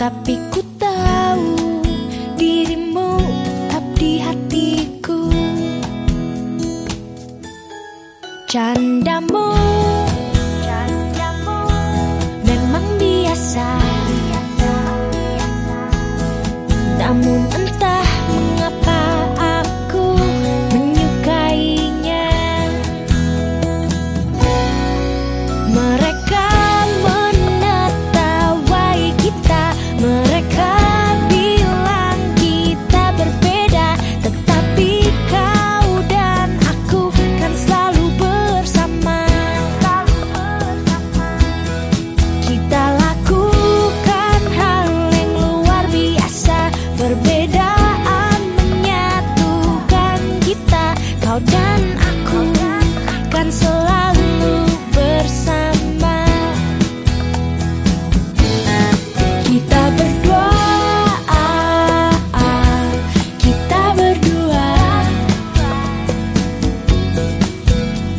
Tapi ku tahu dirimu tetap di hatiku. Candamu Candamu Memang biasa.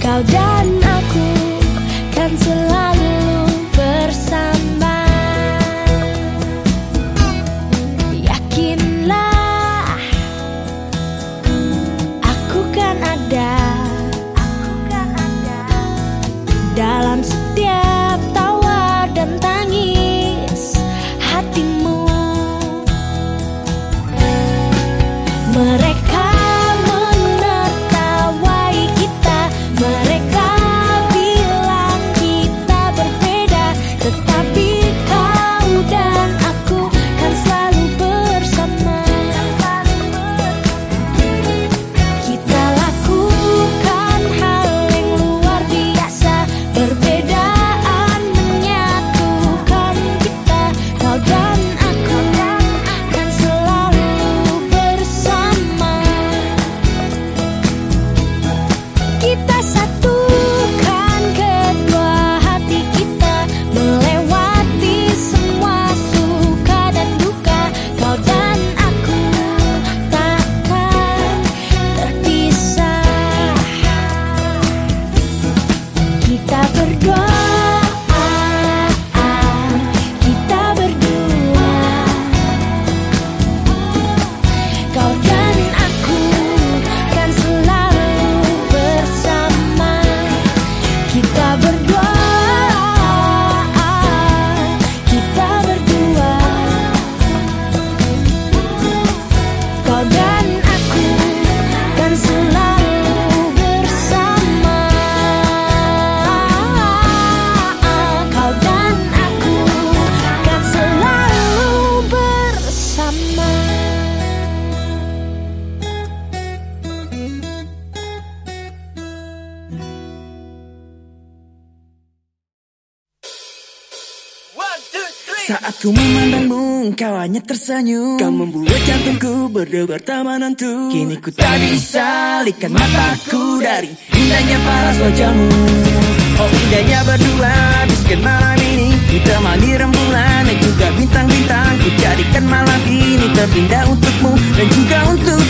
Kau dan aku kan selalu bersama. Yakinlah aku kan ada, aku kan ada. dalam setiap tawa dan tangis hatimu. Saat ku memandangmu, kau hanya tersenyum. Kau membuat jantungku berdebar tak menentu. Kini ku tak bisa alihkan mataku dari indahnya paras wajahmu. Oh indahnya berdua, biskan malam ini. Ditemani rembulan dan juga bintang-bintang. Ku jadikan malam ini terindah untukmu dan juga untuk